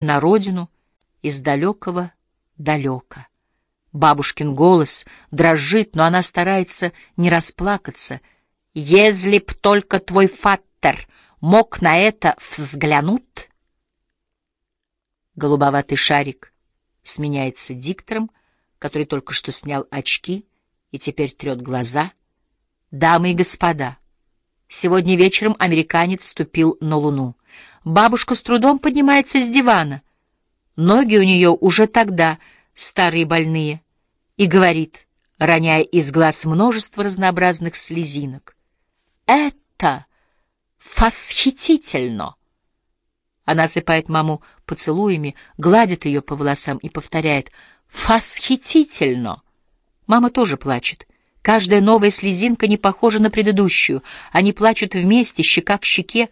на родину из далекого далека. Бабушкин голос дрожит, но она старается не расплакаться. «Если б только твой фаттер мог на это взглянуть...» Голубоватый шарик сменяется диктором, который только что снял очки и теперь трет глаза. «Дамы и господа, сегодня вечером американец ступил на Луну. Бабушка с трудом поднимается с дивана. Ноги у нее уже тогда старые больные, и говорит, роняя из глаз множество разнообразных слезинок. «Это восхитительно!» Она осыпает маму поцелуями, гладит ее по волосам и повторяет «Восхитительно!» Мама тоже плачет. Каждая новая слезинка не похожа на предыдущую. Они плачут вместе, щека к щеке,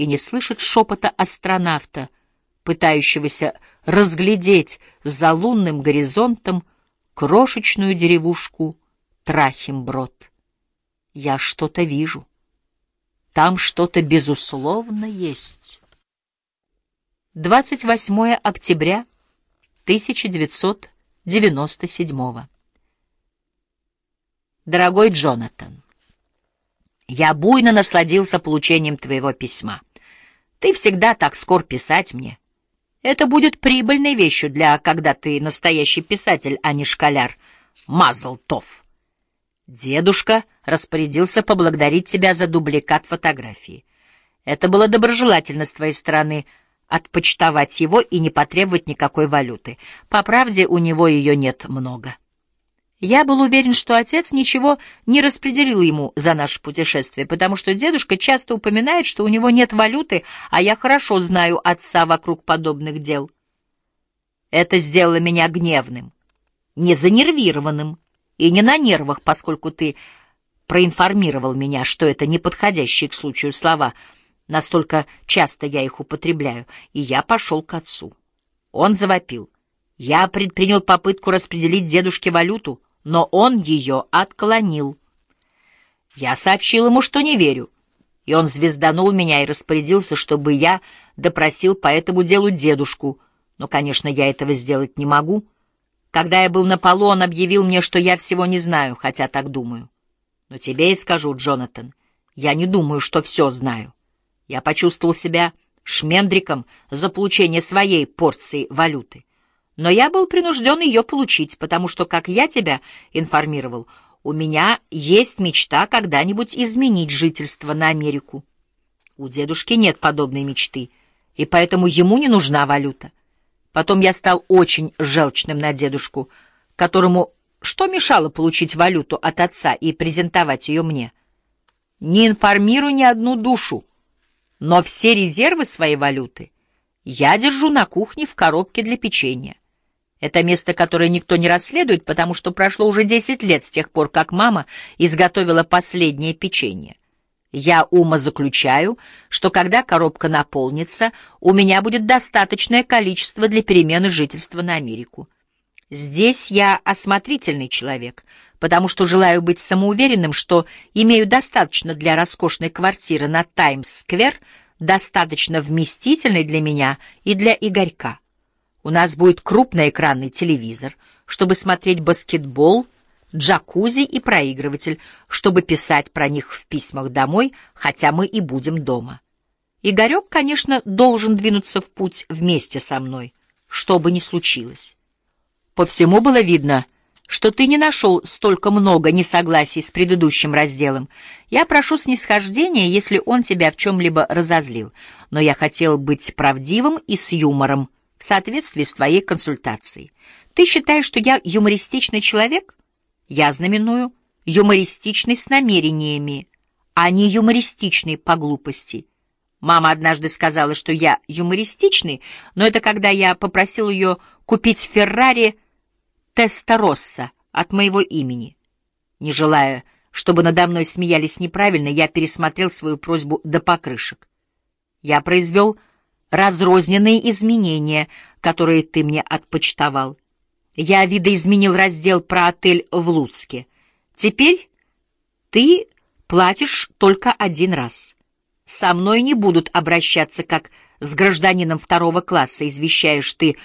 и не слышат шепота астронавта, пытающегося разглядеть за лунным горизонтом крошечную деревушку Трахимброд. Я что-то вижу. Там что-то, безусловно, есть. 28 октября 1997 Дорогой Джонатан, я буйно насладился получением твоего письма. Ты всегда так скор писать мне. Это будет прибыльной вещью для, когда ты настоящий писатель, а не школяр. Мазлтов. Дедушка распорядился поблагодарить тебя за дубликат фотографии. Это было доброжелательно с твоей стороны — отпочтовать его и не потребовать никакой валюты. По правде, у него ее нет много. Я был уверен, что отец ничего не распределил ему за наше путешествие, потому что дедушка часто упоминает, что у него нет валюты, а я хорошо знаю отца вокруг подобных дел. Это сделало меня гневным, не занервированным и не на нервах, поскольку ты проинформировал меня, что это неподходящие к случаю слова — Настолько часто я их употребляю, и я пошел к отцу. Он завопил. Я предпринял попытку распределить дедушке валюту, но он ее отклонил. Я сообщил ему, что не верю, и он звезданул меня и распорядился, чтобы я допросил по этому делу дедушку, но, конечно, я этого сделать не могу. Когда я был на полу, он объявил мне, что я всего не знаю, хотя так думаю. Но тебе и скажу, Джонатан, я не думаю, что все знаю. Я почувствовал себя шмендриком за получение своей порции валюты. Но я был принужден ее получить, потому что, как я тебя информировал, у меня есть мечта когда-нибудь изменить жительство на Америку. У дедушки нет подобной мечты, и поэтому ему не нужна валюта. Потом я стал очень желчным на дедушку, которому что мешало получить валюту от отца и презентовать ее мне? Не информируй ни одну душу. Но все резервы своей валюты я держу на кухне в коробке для печенья. Это место, которое никто не расследует, потому что прошло уже 10 лет с тех пор, как мама изготовила последнее печенье. Я ума заключаю, что когда коробка наполнится, у меня будет достаточное количество для перемены жительства на Америку. Здесь я осмотрительный человек, потому что желаю быть самоуверенным, что имею достаточно для роскошной квартиры на Таймс-сквер, достаточно вместительной для меня и для Игорька. У нас будет крупноэкранный телевизор, чтобы смотреть баскетбол, джакузи и проигрыватель, чтобы писать про них в письмах домой, хотя мы и будем дома. Игорек, конечно, должен двинуться в путь вместе со мной, что бы ни случилось. По всему было видно — что ты не нашел столько много несогласий с предыдущим разделом. Я прошу снисхождения, если он тебя в чем-либо разозлил, но я хотел быть правдивым и с юмором в соответствии с твоей консультацией. Ты считаешь, что я юмористичный человек? Я знаменую юмористичный с намерениями, а не юмористичный по глупости. Мама однажды сказала, что я юмористичный, но это когда я попросил ее купить Феррари Тестороса от моего имени. Не желая, чтобы надо мной смеялись неправильно, я пересмотрел свою просьбу до покрышек. Я произвел разрозненные изменения, которые ты мне отпочтовал. Я видоизменил раздел про отель в Луцке. Теперь ты платишь только один раз. Со мной не будут обращаться как с гражданином второго класса, извещаешь ты